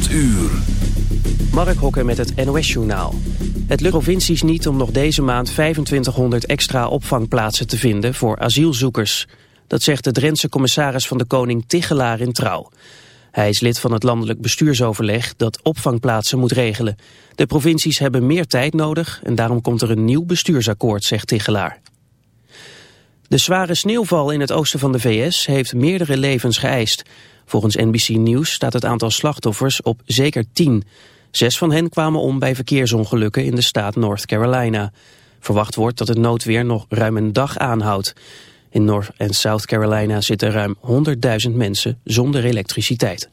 8 uur. Mark Hokker met het NOS-journaal. Het lukt provincies niet om nog deze maand 2500 extra opvangplaatsen te vinden voor asielzoekers. Dat zegt de Drentse commissaris van de Koning Tichelaar in Trouw. Hij is lid van het landelijk bestuursoverleg dat opvangplaatsen moet regelen. De provincies hebben meer tijd nodig en daarom komt er een nieuw bestuursakkoord, zegt Tichelaar. De zware sneeuwval in het oosten van de VS heeft meerdere levens geëist. Volgens NBC News staat het aantal slachtoffers op zeker tien. Zes van hen kwamen om bij verkeersongelukken in de staat North Carolina. Verwacht wordt dat het noodweer nog ruim een dag aanhoudt. In North en South Carolina zitten ruim 100.000 mensen zonder elektriciteit.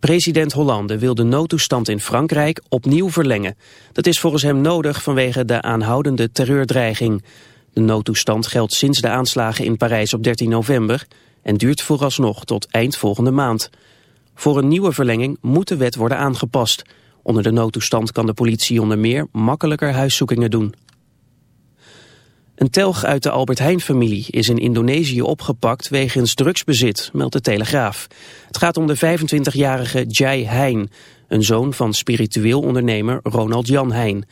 President Hollande wil de noodtoestand in Frankrijk opnieuw verlengen. Dat is volgens hem nodig vanwege de aanhoudende terreurdreiging. De noodtoestand geldt sinds de aanslagen in Parijs op 13 november en duurt vooralsnog tot eind volgende maand. Voor een nieuwe verlenging moet de wet worden aangepast. Onder de noodtoestand kan de politie onder meer makkelijker huiszoekingen doen. Een telg uit de Albert Heijn-familie is in Indonesië opgepakt wegens drugsbezit, meldt de Telegraaf. Het gaat om de 25-jarige Jai Hein, een zoon van spiritueel ondernemer Ronald Jan Hein.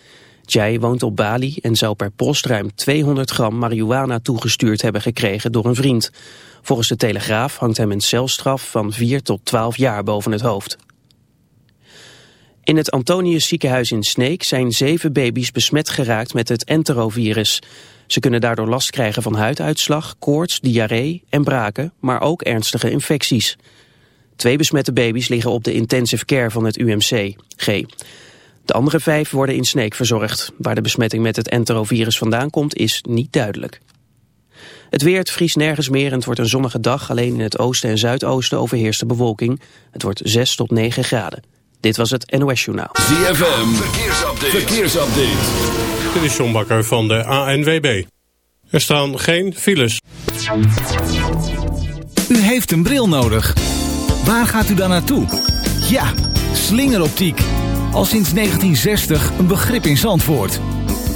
Jai woont op Bali en zou per post ruim 200 gram marihuana toegestuurd hebben gekregen door een vriend. Volgens de Telegraaf hangt hem een celstraf van 4 tot 12 jaar boven het hoofd. In het Antonius ziekenhuis in Sneek zijn zeven baby's besmet geraakt met het enterovirus. Ze kunnen daardoor last krijgen van huiduitslag, koorts, diarree en braken, maar ook ernstige infecties. Twee besmette baby's liggen op de intensive care van het UMC. G. De andere vijf worden in Sneek verzorgd. Waar de besmetting met het enterovirus vandaan komt is niet duidelijk. Het weer, het vries nergens meer en het wordt een zonnige dag. Alleen in het oosten en zuidoosten overheerst de bewolking. Het wordt 6 tot 9 graden. Dit was het NOS Journaal. ZFM, verkeersupdate. verkeersupdate. Dit is John Bakker van de ANWB. Er staan geen files. U heeft een bril nodig. Waar gaat u dan naartoe? Ja, slingeroptiek. Al sinds 1960 een begrip in Zandvoort.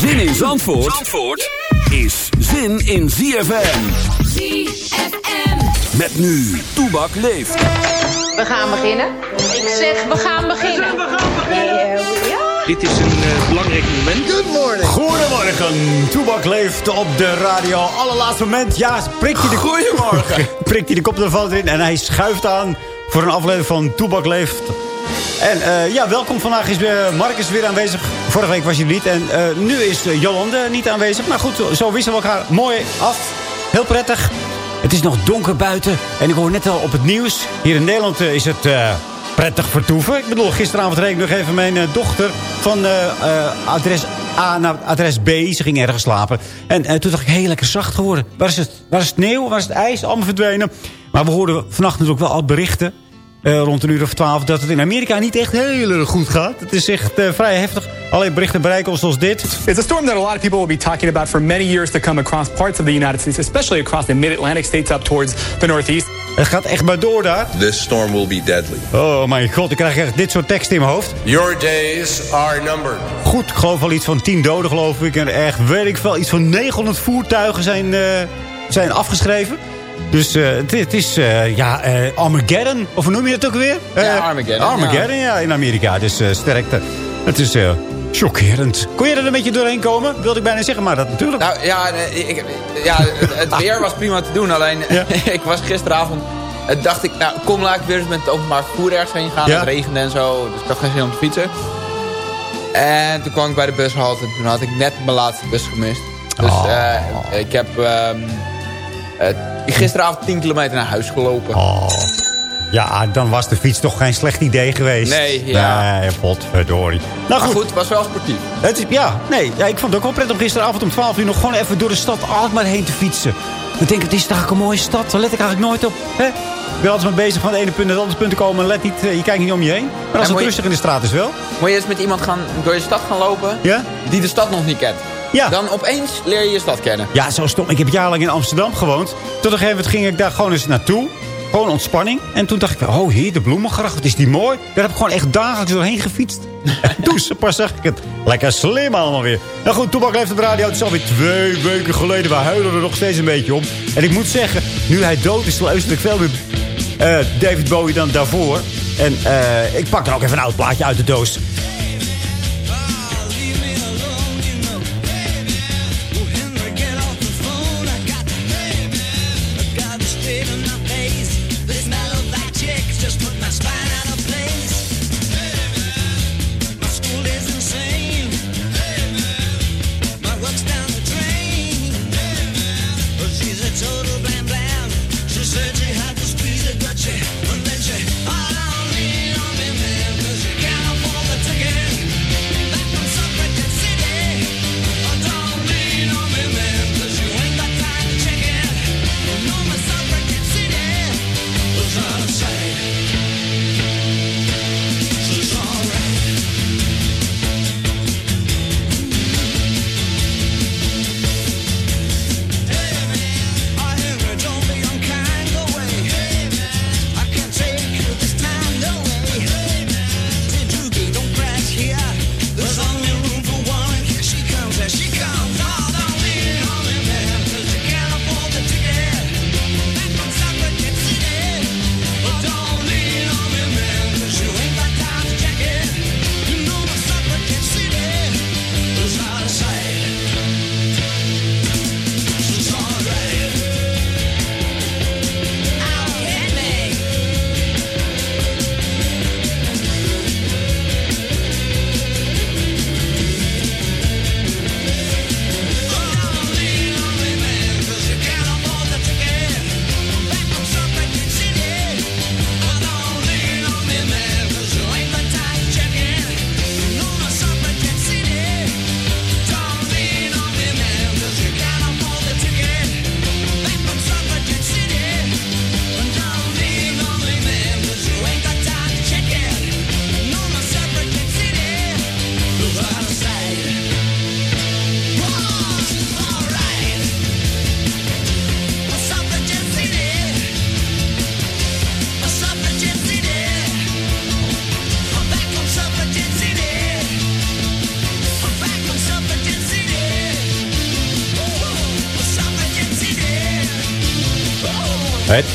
Zin in Zandvoort, Zandvoort is zin in ZFM. ZFM. Met nu, Toebak leeft. We gaan beginnen. Ik zeg, we gaan beginnen. we gaan beginnen. Dit is een uh, belangrijk moment. Goedemorgen. Goedemorgen. Toebak leeft op de radio. Allerlaatste moment. Ja, prikt hij de, Goedemorgen. prikt hij de koptelefoon erin en hij schuift aan voor een aflevering van Toebak leeft. En uh, ja, welkom. Vandaag is is weer aanwezig. Vorige week was hij niet. En uh, nu is Jolande niet aanwezig. Maar goed, zo wisselen we elkaar mooi af. Heel prettig. Het is nog donker buiten. En ik hoor net al op het nieuws. Hier in Nederland is het prettig vertoeven. Ik bedoel, gisteravond reed ik nog even mijn dochter van adres A naar adres B. Ze ging ergens slapen. En toen dacht ik, heel lekker zacht geworden. Waar is het? Waar is het sneeuw? Waar is het ijs? Allemaal verdwenen. Maar we hoorden vannacht natuurlijk wel al berichten... eh, rond een uur of twaalf... dat het in Amerika niet echt heel erg goed gaat. Het is echt eh, vrij heftig. Alleen berichten bereiken ons zoals dit. It's a storm that a lot of people will be talking about for many years to come across parts of the United States, especially across the mid-Atlantic states up towards the Northeast. Het gaat echt maar door daar. This storm will be deadly. Oh mijn god, ik krijg echt dit soort teksten in mijn hoofd. Your days are numbered. Goed, ik geloof wel iets van 10 doden geloof ik. En echt, weet ik veel, iets van 900 voertuigen zijn, eh, zijn afgeschreven. Dus eh, het, het is, eh, ja, eh, Armageddon. Of hoe noem je het ook weer? Ja, Armageddon, Armageddon, ja. in Amerika. Dus sterkte. Het is chockerend. Kon je er een beetje doorheen komen? Wilde ik bijna zeggen, maar dat natuurlijk. Nou ja, ik, ja het, weer was prima te doen. Alleen ik was gisteravond... dacht ik, nou kom laat ik weer eens met het openbaar vervoer ergens heen gaan. Ja. Het regende en zo. Dus ik had geen zin om te fietsen. En toen kwam ik bij de bushalte. En toen had ik net mijn laatste bus gemist. Dus Oh. eh, ik heb ehm, eh, gisteravond 10 kilometer naar huis gelopen. Oh. Ja, dan was de fiets toch geen slecht idee geweest. Nee, ja. Nee, potverdorie. Nou maar goed. goed, het was wel sportief. Het is, ja, nee, ja, ik vond het ook wel prettig om gisteravond om 12 uur nog gewoon even door de stad Alkmaar heen te fietsen. Ik denk, het is toch een mooie stad, daar let ik eigenlijk nooit op. Hè? Ik ben altijd maar bezig van de ene punt naar het andere punt te komen. Let niet, eh, je kijkt niet om je heen. Maar als En het je- rustig in de straat is wel. Moet je eens met iemand gaan, door je stad gaan lopen Ja? die de stad nog niet kent. Ja. Dan opeens leer je je stad kennen. Ja, zo stom. Ik heb jarenlang in Amsterdam gewoond. Tot op een gegeven moment ging ik daar gewoon eens naartoe. Gewoon ontspanning. En toen dacht ik, oh hier, de bloemengracht, wat is die mooi. Daar heb ik gewoon echt dagelijks doorheen gefietst. En toen pas zag ik het. Lekker slim allemaal weer. Nou goed, Toebak leeft op de radio. Het is alweer twee weken geleden. We huilen er nog steeds een beetje om. En ik moet zeggen, nu hij dood is, luister ik veel meer eh, David Bowie dan daarvoor. En eh, ik pak er ook even een oud plaatje uit de doos.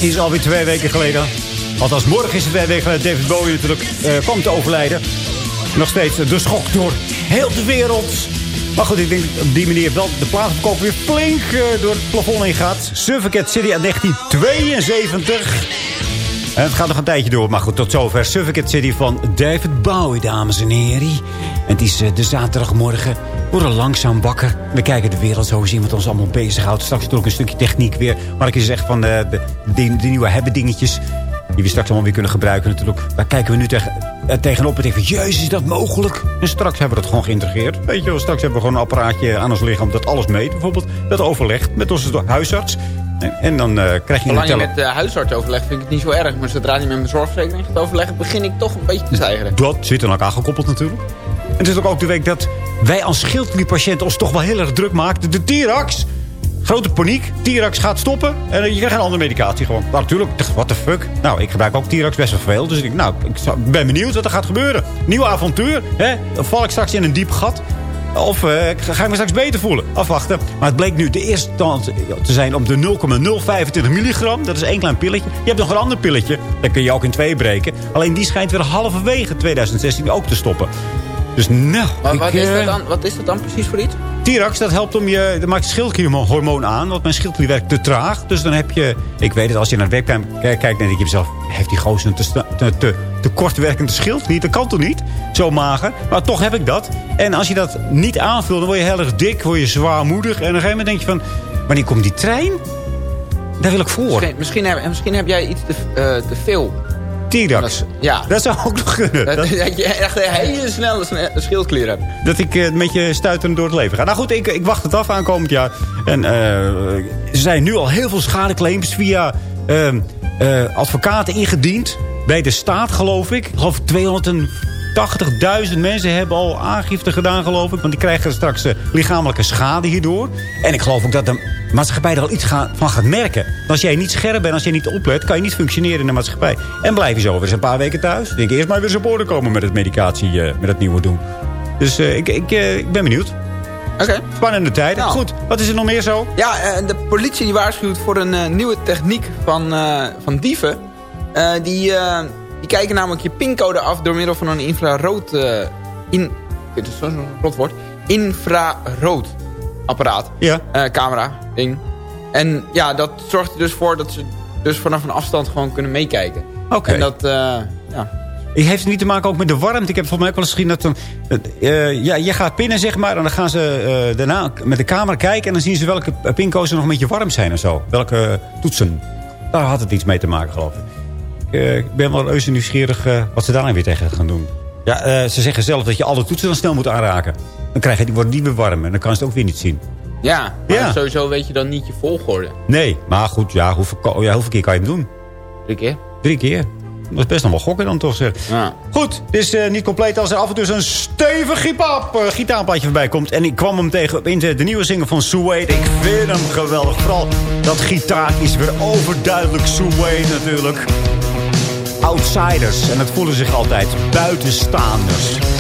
Is alweer twee weken geleden. Althans, morgen is het twee weken geleden David Bowie natuurlijk eh, kwam te overlijden. Nog steeds de schok door heel de wereld. Maar goed, ik denk op die manier wel de plaatsverkoop weer flink eh, door het plafond heen gaat. Suffocate City uit 1972. En het gaat nog een tijdje door. Maar goed, tot zover Suffocate City van David Bowie, dames en heren. En het is eh, de zaterdagmorgen. Worden langzaam wakker. We kijken de wereld zo zien wat ons allemaal bezighoudt. Straks natuurlijk een stukje techniek weer. Maar ik je zegt van de, de, de, de nieuwe hebben dingetjes. Die we straks allemaal weer kunnen gebruiken natuurlijk. Daar kijken we nu tegen, eh, tegenop en denken van... Jezus, is dat mogelijk? En straks hebben we dat gewoon geïntegreerd. Weet je wel, straks hebben we gewoon een apparaatje aan ons lichaam... dat alles meet. Bijvoorbeeld dat overlegt met onze huisarts. En, en dan eh, krijg je een Zolang je tele- met de huisarts overlegt, vind ik het niet zo erg. Maar zodra hij met mijn zorgverzekering gaat overleggen, begin ik toch een beetje te zeigeren. Dat zit aan elkaar gekoppeld natuurlijk. En het is ook, ook de week dat wij als schildkliepatiënten ons toch wel heel erg druk maakten. De Tirax. Grote paniek. Tirax gaat stoppen. En eh, je krijgt een andere medicatie gewoon. Nou, natuurlijk. What the fuck. Nou, ik gebruik ook Tirax best wel veel. Dus ik, nou, ik ben benieuwd wat er gaat gebeuren. Nieuw avontuur. Hè? Val ik straks in een diep gat. Of eh, ga ik me straks beter voelen? Afwachten. Maar het bleek nu de eerste stand te zijn op de 0,025 milligram. Dat is één klein pilletje. Je hebt nog een ander pilletje. Dat kun je ook in twee breken. Alleen die schijnt weer halverwege 2016 ook te stoppen. Dus nou... Maar ik, wat, is eh, dat dan, wat is dat dan precies voor iets? Tirax, dat helpt om je... Dat maakt schildklierhormoon aan. Want mijn schildklier werkt te traag. Dus dan heb je... Ik weet het, als je naar de webcam kijkt... dan denk je mezelf... Heeft die gozer een te, te, te, te kort werkende schildklier? Dat kan toch niet? Zo mager. Maar toch heb ik dat. En als je dat niet aanvult... dan word je heel erg dik. Word je zwaarmoedig. En op een gegeven moment denk je van... Wanneer komt die trein? Daar wil ik voor. Misschien, misschien, heb, misschien heb jij iets te, eh, te veel. Ja. Dat zou ook nog kunnen. Dat, Dat- dat je echt een hele snelle sne- schildklier hebt. dat ik eh, een beetje stuiterend door het leven ga. Nou goed, ik, ik wacht het af aankomend jaar. En eh, er zijn nu al heel veel schadeclaims via ehm, eh, advocaten ingediend. Bij de staat, geloof ik. Ik geloof 280.000 mensen hebben al aangifte gedaan, geloof ik. Want die krijgen straks eh, lichamelijke schade hierdoor. En ik geloof ook dat de maatschappij er al iets ga- van gaat merken. Als jij niet scherp bent, als jij niet oplet... kan je niet functioneren in de maatschappij. En blijf je zo weer eens een paar weken thuis. Denk eerst maar weer eens op orde komen met het medicatie, eh, met het nieuwe doen. Dus eh, ik, ik, ik ben benieuwd. Oké. Spannende tijden. Nou. Goed, wat is er nog meer zo? Ja, de politie die waarschuwt voor een nieuwe techniek van, van dieven. Die, die kijken namelijk je pincode af door middel van een infrarood... eh, in, dit is zo'n rotwoord. Infrarood apparaat. Ja. Eh, camera, ding. En ja, dat zorgt er dus voor dat ze dus vanaf een afstand gewoon kunnen meekijken. Oké. En dat, eh, ja... Het heeft niet te maken ook met de warmte. Ik heb volgens mij ook wel eens gezien dat... dan, ja, je gaat pinnen, zeg maar. En dan gaan ze daarna met de camera kijken. En dan zien ze welke pincodes er nog een beetje warm zijn en zo. Welke toetsen. Daar had het iets mee te maken, geloof ik. Ik, eh, ik ben wel reuze nieuwsgierig eh, wat ze daar weer tegen gaan doen. Ja, eh, ze zeggen zelf dat je alle toetsen dan snel moet aanraken. Dan krijg je, die worden die weer warm. En dan kan ze het ook weer niet zien. Ja, maar Ja. sowieso weet je dan niet je volgorde. Nee, maar goed. Ja, hoeveel, ja, hoeveel keer kan je hem doen? Drie keer. Drie keer. Dat is best nog wel gokken dan toch zeg. Ja. Goed, het is niet compleet als er af en toe zo'n stevig gitaap, uh, gitaarplaatje voorbij komt. En ik kwam hem tegen in de, de nieuwe single van Suede. Ik vind hem geweldig. Vooral dat gitaar is weer overduidelijk Suede natuurlijk. Outsiders. En dat voelen zich altijd buitenstaanders.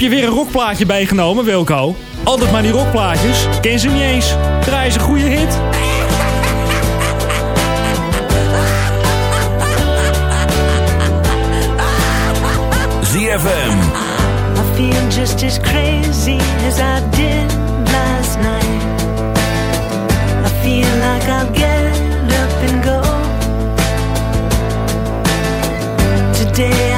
Je weer een rockplaatje bijgenomen, Wilco? Altijd maar die rockplaatjes. Ken ze niet eens. Draai eens een goede hit. ZFM. I feel just as crazy as I did last night. I feel like I'll get up and go. Today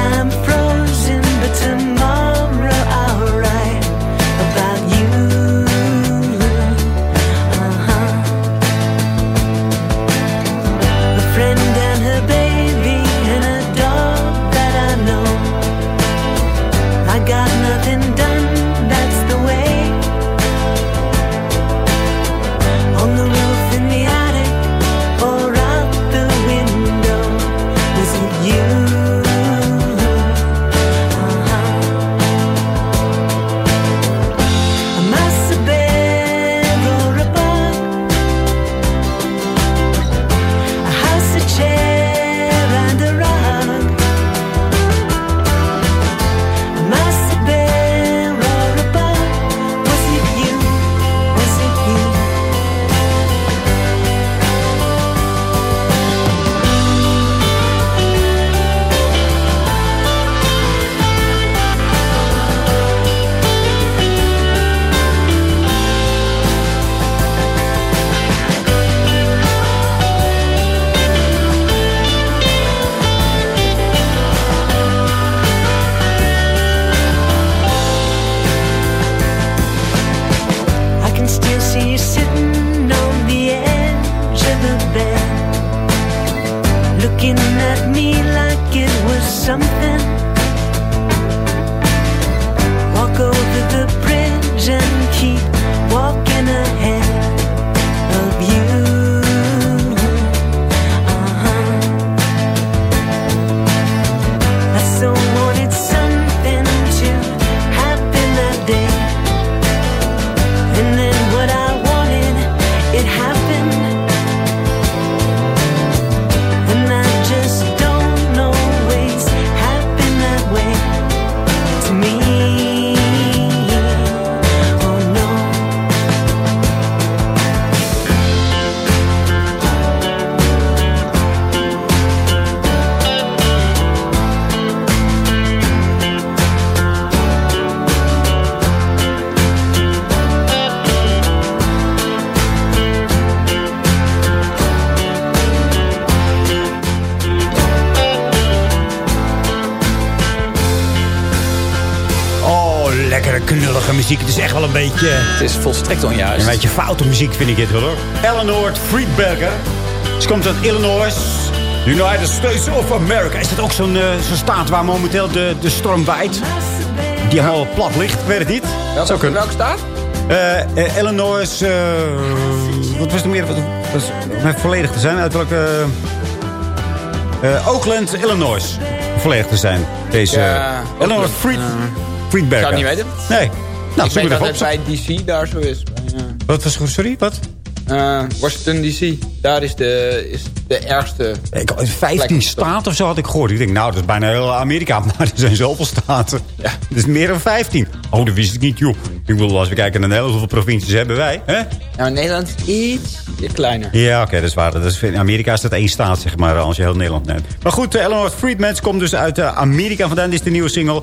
beetje... Het is volstrekt onjuist. Een beetje foute muziek vind ik dit wel hoor. Eleanor Friedberger. Ze komt uit Illinois. United States of America. Is dat ook zo'n zo'n staat waar momenteel de, de storm waait? Die helemaal plat ligt, ik weet het niet. Welke, Zou kunnen. welke staat? Eh, eh, Illinois... wat was er meer? Wat, was, om even volledig te zijn. Uit welke... Oakland, Illinois. Volledig te zijn. Deze Ja, Oakland. Fried. Friedberger. Zou het niet weten. Nee. Nou, ik weet dat het bij DC daar zo is. Eh, Wat was sorry, wat? eh, Washington DC. Daar is de, is de ergste... Ik, 15 staten of zo had ik gehoord. Ik denk, nou, dat is bijna heel Amerika. Maar er zijn zoveel staten. Ja. Dat is meer dan 15. Oh, dat wist ik niet, joh. Ik bedoel, als we kijken naar Nederland, hoeveel provincies hebben wij? Hè? Maar Nederland is iets kleiner. Ja, oké, dat is waar. Dat is, in Amerika is dat één staat, zeg maar, als je heel Nederland neemt. Maar goed, uh, Eleanor Friedman komt dus uit uh, Amerika vandaan. Dit is de nieuwe single.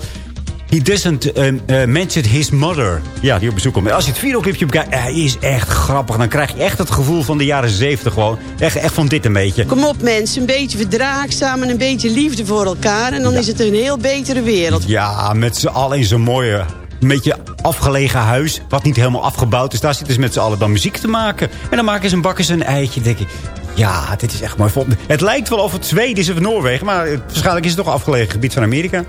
He doesn't uh, uh, mention his mother. Ja, die op bezoek komt. Als je het videoclipje bekijkt, hij is echt grappig. Dan krijg je echt het gevoel van de jaren zeventig gewoon. Echt, echt van dit een beetje. Kom op mensen, een beetje verdraagzaam en een beetje liefde voor elkaar. En dan Ja. is het een heel betere wereld. Ja, met z'n allen in zo'n mooie, een beetje afgelegen huis. Wat niet helemaal afgebouwd is. Daar zitten ze met z'n allen dan muziek te maken. En dan maken ze een bakken een eitje. denk ik, ja, dit is echt mooi. Het lijkt wel of het Zweden is of Noorwegen. Maar waarschijnlijk is het toch een afgelegen gebied van Amerika.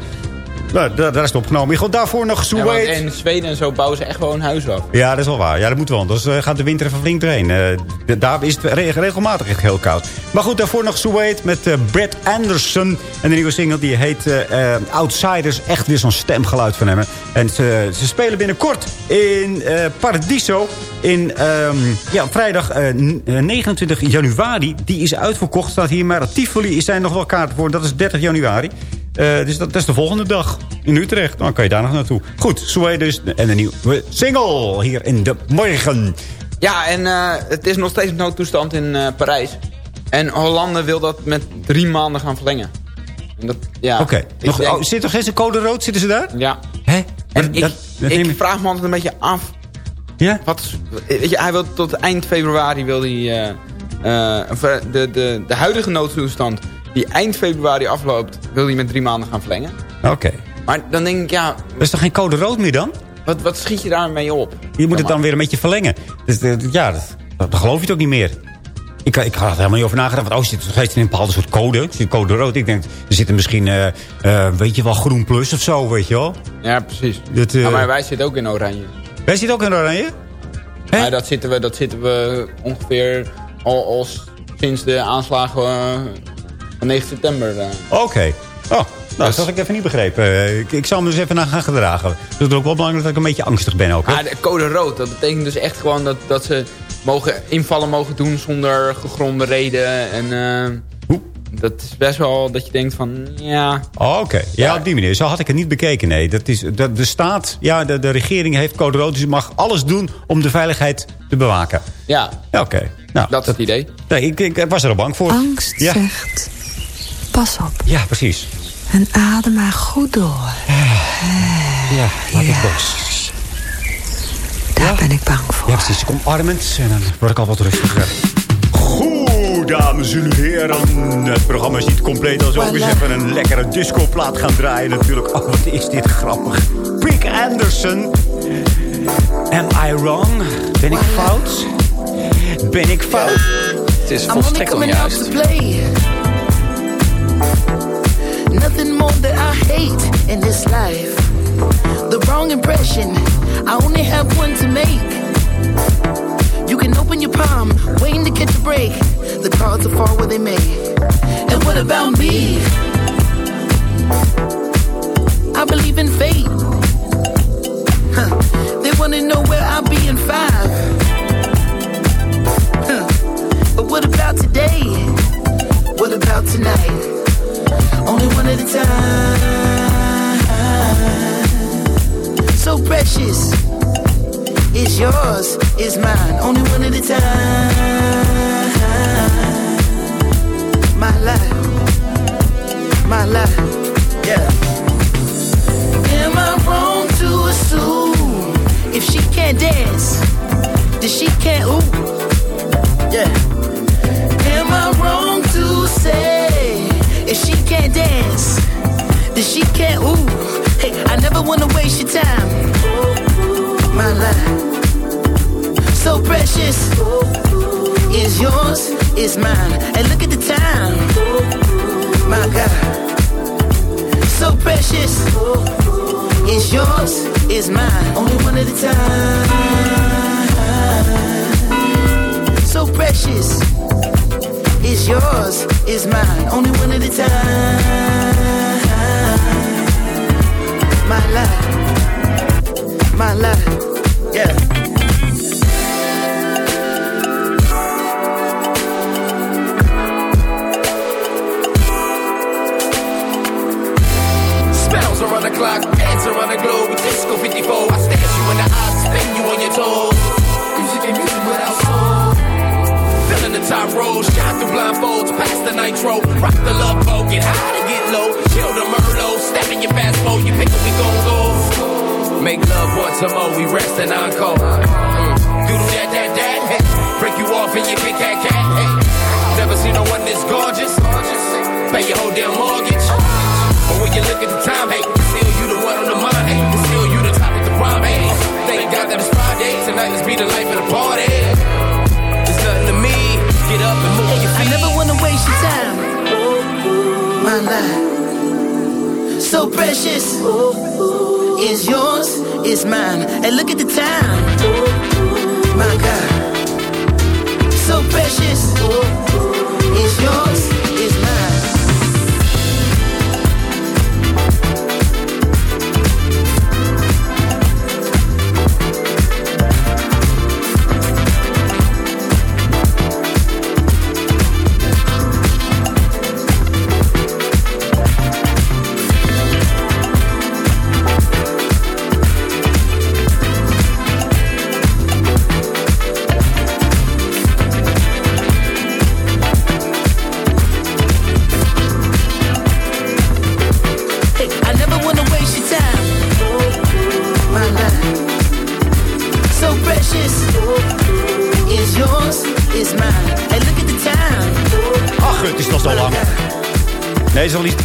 Nou, daar, daar is het opgenomen. Goed, daarvoor nog Ja, want Suede. in Zweden en zo bouwen ze echt gewoon huizen af. Ja, dat is wel waar. Ja, dat moet wel. Anders eh, gaat de winter even flink doorheen. Eh, daar is het re- regelmatig echt heel koud. Maar goed, daarvoor nog Suede met eh, Brett Anderson. En de nieuwe single die heet Outsiders. Echt weer zo'n stemgeluid van hem. En ze, ze spelen binnenkort in Paradiso. In ehm, ja, vrijdag eh, n- eh, 29 januari. Die is uitverkocht, staat hier. Maar Tivoli zijn nog wel kaarten voor. Dat is 30 januari. Eh, dus dat, dat is de volgende dag in Utrecht. Dan kan je daar nog naartoe. Goed, Sway dus. En een nieuwe single hier in de morgen. Ja, en eh, het is nog steeds noodtoestand in eh, Parijs. En Hollande wil dat met drie maanden gaan verlengen. Ja, Oké. Nog- denk- oh, Zit toch geen code rood? Zitten ze daar? Ja. Hè? En ik, dat- dat ik vraag me altijd een beetje af. Ja? Wat, weet je, hij wil tot eind februari wil hij, de, de, de huidige noodtoestand die eind februari afloopt, wil hij met drie maanden gaan verlengen. Oké. Maar dan denk ik, ja, Er is toch geen code rood meer dan? wat, wat schiet je daarmee op? Je moet het dan weer een beetje verlengen. Dus, eh, ja, dat, dat- geloof je het ook niet meer. Ik, ik had er helemaal niet over nagedacht. Want, oh, zit er steeds in een bepaalde soort code. Zit code rood. Ik denk, er zit er misschien, eh, eh, weet je wel, groen plus of zo, weet je wel. Ja, precies. Dat, eh, Ja, maar wij zitten ook in oranje. Wij zitten ook in oranje? Ja, dat zitten we, dat zitten we ongeveer al, sinds de aanslagen eh, van 9 september. eh. Oké. Oh, nou, dat had ik even niet begrepen. Eh, ik, ik zal me dus even naar gaan gedragen. Dus het is ook wel belangrijk dat ik een beetje angstig ben ook. Hè? Maar de code rood, dat betekent dus echt gewoon dat, dat ze mogen invallen mogen doen zonder gegronde reden. En eh, dat is best wel dat je denkt van, ja... Oh, Oké, ja, op die manier. Zo had ik het niet bekeken, nee. Dat is, de, de staat, ja, de, de regering heeft code rood... dus je mag alles doen om de veiligheid te bewaken. Ja, Ja, oké. Nou, dat is het idee. nee, ik, ik was er al bang voor. Angst ja. zegt, pas op Ja, precies. en adem maar goed door. Ja, laat ik los. Daar ben ik bang voor. Ja, precies. Ik omarmend en dan word ik al wat rustiger. Goed, dames en heren. Het programma is niet compleet als we ook eens even een lekkere discoplaat gaan draaien natuurlijk. Oh, wat is dit grappig. Rick Anderson. Am I wrong? Ben ik fout? Ben ik fout? Het is volstrekt onjuist. Nothing more that I hate in this life. The wrong impression, I only have one to make. You can open your palm, waiting to catch a break. The cards will fall where they may. And what about me? I believe in fate. Huh. They wanna know where I'll be in five. Yours, is mine. Only one at a time. My life. My life. Yeah. Am I wrong to assume if she can't dance, then she can't ooh? Yeah. Am I wrong to say if she can't dance, then she can't ooh? Hey, I never wanna waste your time. My life, so precious, is yours, is mine. And look at the time, my God, so precious, is yours, is mine. Only one at a time, so precious is yours, is mine. Only one at a time. My life, my life, yeah. 24. I stare at you in the eyes, spin you on your toes. Music ain't music without soul. Filling the top rows, shot through blindfolds, past the nitro. Rock the love boat, get high to get low. Chill the Merlot, stab in your fast you pick up, we gon' go. Make love once more, we rest and encore. Mm. Doodle that, that, that, hey. Break you off in your big cat cat, hey. Never seen no one this gorgeous. Pay your whole damn mortgage. But when you look at the time, hey, still you Let's be the life of the party. It's nothing to me, get up and move. Your I never wanna waste your time. My life, so precious, is yours, is mine. And look at the time, my God, so precious, is yours,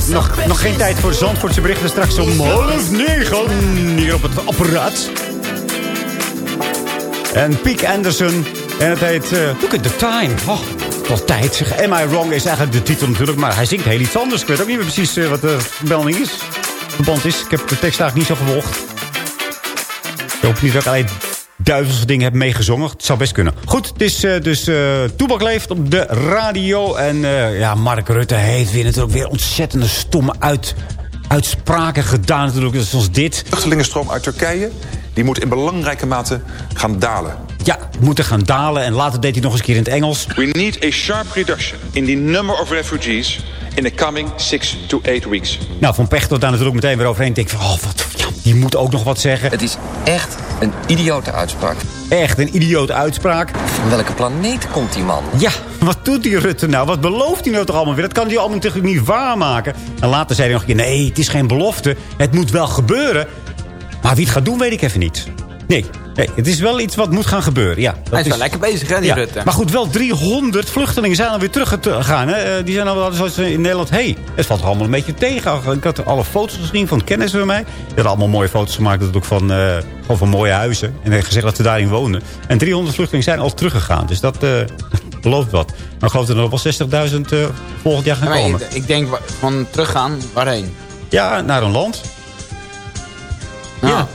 Nog, nog geen tijd voor Zandvoortse berichten. Straks om half negen hier op het apparaat. En Piek Anderson. En het heet uh, Look at the Time. Oh, wel tijd. Zeg. Am I Wrong is eigenlijk de titel natuurlijk. Maar hij zingt heel iets anders. Ik weet ook niet meer precies uh, wat de vermelding is. Verband is. Ik heb de tekst eigenlijk niet zo gevolgd. Ik hoop niet dat ik alleen duizenden dingen heb meegezongen. Het zou best kunnen. Goed, het is uh, dus uh, Toebak leeft op de radio. En uh, ja, Mark Rutte heeft weer natuurlijk weer ontzettende stomme uit, uitspraken gedaan. Natuurlijk, zoals dit. De vluchtelingenstroom uit Turkije die moet in belangrijke mate gaan dalen. Ja, moeten gaan dalen. En later deed hij nog eens een keer in het Engels. We need a sharp reduction in the number of refugees in the coming six to eight weeks. Nou, Van Pechtold daar natuurlijk meteen weer overheen. Ik denk van, oh, wat, ja, die moet ook nog wat zeggen. Het is echt een idiote uitspraak. Echt een idiote uitspraak. Van welke planeet komt die man? Ja, wat doet die Rutte nou? Wat belooft hij nou toch allemaal weer? Dat kan hij allemaal natuurlijk niet waarmaken. En later zei hij nog een keer, nee, het is geen belofte. Het moet wel gebeuren. Maar wie het gaat doen, weet ik even niet. Nee, nee het is wel iets wat moet gaan gebeuren. Ja, dat Hij is wel lekker bezig, hè, die ja. Rutte. Maar goed, wel 300 vluchtelingen zijn alweer teruggegaan. Hè? Die zijn al zoals in Nederland. Hé, hey, het valt allemaal een beetje tegen. Ik had alle foto's gezien van kennissen van mij. Die hadden allemaal mooie foto's gemaakt natuurlijk van, uh, gewoon van mooie huizen. En heeft gezegd dat ze daarin woonden. En 300 vluchtelingen zijn al teruggegaan. Dus dat uh, belooft wat. Maar ik geloof dat er nog wel 60.000 uh, volgend jaar gaan ja, komen. Ik, ik denk van teruggaan, waarheen? Ja, naar een land. Ja. ja,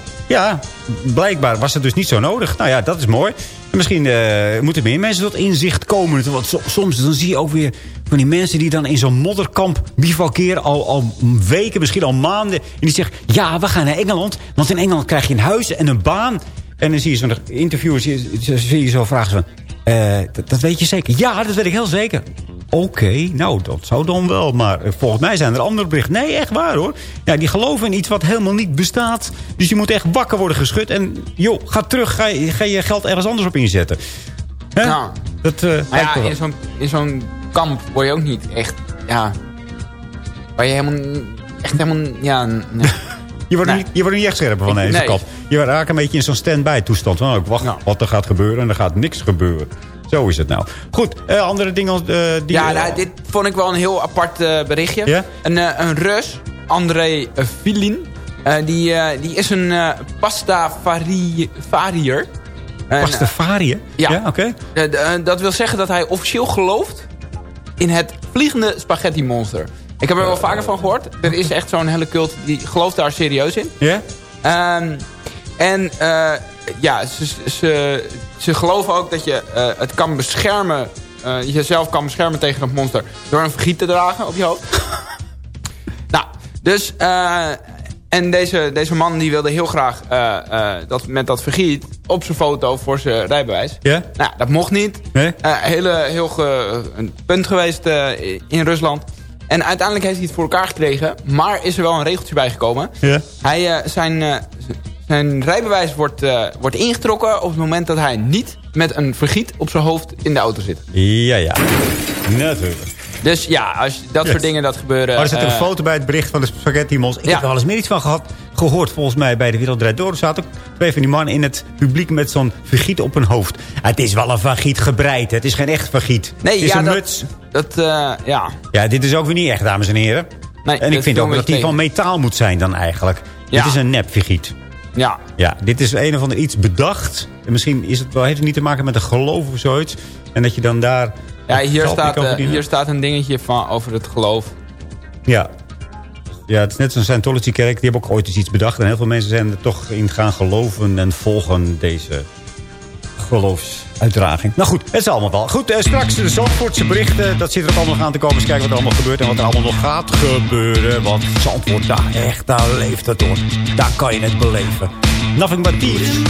blijkbaar was het dus niet zo nodig. Nou ja, dat is mooi. En misschien uh, moeten meer mensen tot inzicht komen. Want soms dan zie je ook weer van die mensen die dan in zo'n modderkamp bivakeren al, al weken, misschien al maanden. En die zeggen, ja, we gaan naar Engeland. Want in Engeland krijg je een huis en een baan. En dan zie je zo'n interview, zie je, zie je zo vragen van... Dat, dat weet je zeker? Ja, dat weet ik heel zeker. Oké, okay, nou, dat zou dan wel. Maar volgens mij zijn er andere berichten. Nee, echt waar hoor. Ja, die geloven in iets wat helemaal niet bestaat. Dus je moet echt wakker worden geschud. En joh, ga terug. Ga, ga je geld ergens anders op inzetten. Hè? Nou, dat, uh, ja, in zo'n zo'n kamp word je ook niet echt... Ja, waar je helemaal... Echt helemaal... Ja, nee. Je wordt, Nee. niet, je wordt niet echt scherper van deze Nee. kap. Je raakt een beetje in zo'n stand-by toestand. Van, oh, ik wacht wat er gaat gebeuren en er gaat niks gebeuren. Zo is het nou. Goed, eh, andere dingen eh, die, Ja, nou, dit vond ik wel een heel apart eh, berichtje. Een, een Rus, André Filin, die, die is een pastafariër. Pastafariër? Ja, Ja, oké. dat wil zeggen dat hij officieel gelooft in het vliegende spaghetti monster. Ik heb er wel vaker van gehoord. Er is echt zo'n hele cult die gelooft daar serieus in. Ja? Ehm, en ja, ze, ze, ze geloven ook dat je eh, het kan beschermen... eh, jezelf kan beschermen tegen het monster... door een vergiet te dragen op je hoofd. nou, dus... eh, en deze, deze man die wilde heel graag dat, met dat vergiet op zijn foto voor zijn rijbewijs. Ja? Nou, dat mocht niet. Nee? Hele, heel ge- een punt geweest in Rusland. En uiteindelijk heeft hij het voor elkaar gekregen. Maar is er wel een regeltje bij gekomen. Ja? Hij, zijn, zijn rijbewijs wordt, eh, wordt ingetrokken op het moment dat hij niet met een vergiet op zijn hoofd in de auto zit. Ja, ja. Natuurlijk. Dus ja, als dat Yes. soort dingen dat gebeuren... Maar er zit een eh, foto bij het bericht van de spaghetti mons. Ik Ja. heb er wel eens meer iets van gehad, gehoord volgens mij bij de Wereld Draait Door. Er zaten ook twee van die mannen in het publiek met zo'n vergiet op hun hoofd. Het is wel een vergiet gebreid. Het is geen echt vergiet. Nee, het is ja, een dat- muts. Dat, eh, ja. Ja, dit is ook weer niet echt, dames en heren. Nee, en ik vind ook dat die van metaal moet zijn dan eigenlijk. Ja. Dit is een nep vergiet. Ja. Ja, dit is een of ander iets bedacht. En misschien is het wel, heeft het niet te maken met een geloof of zoiets. En dat je dan daar... Ja, hier staat, eh, hier staat een dingetje van over het geloof. Ja. Ja, het is net zo'n Scientology-kerk. Die hebben ook ooit eens iets bedacht. En heel veel mensen zijn er toch in gaan geloven en volgen deze geloofsuitdraging. Nou goed, het is allemaal wel. Goed, straks de Zandvoortse berichten. Dat zit er ook allemaal nog aan te komen. Eens kijken wat er allemaal gebeurt en wat er allemaal nog gaat gebeuren. Want Zandvoort, daar echt, daar leeft het hoor. Daar kan je het beleven. Nothing but peace.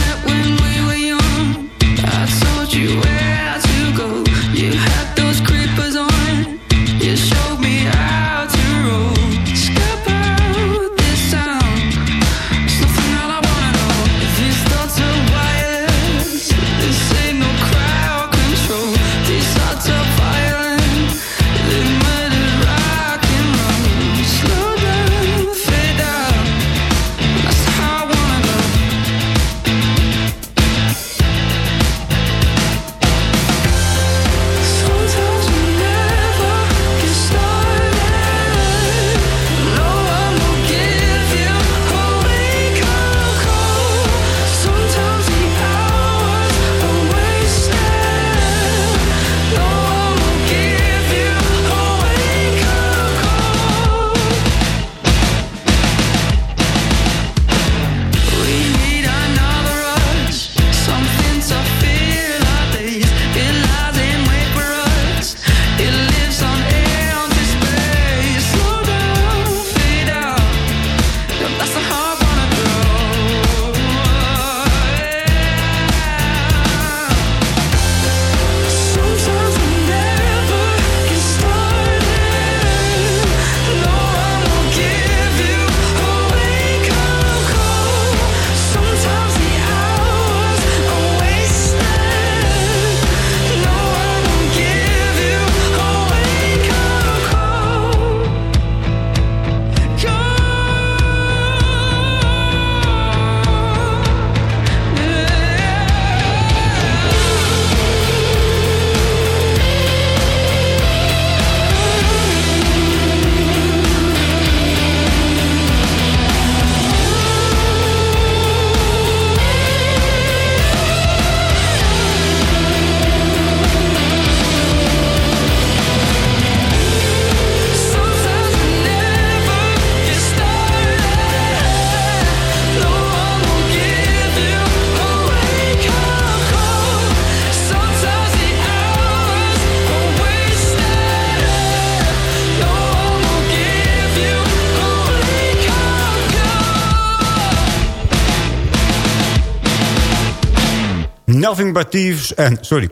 Thieves. En, sorry,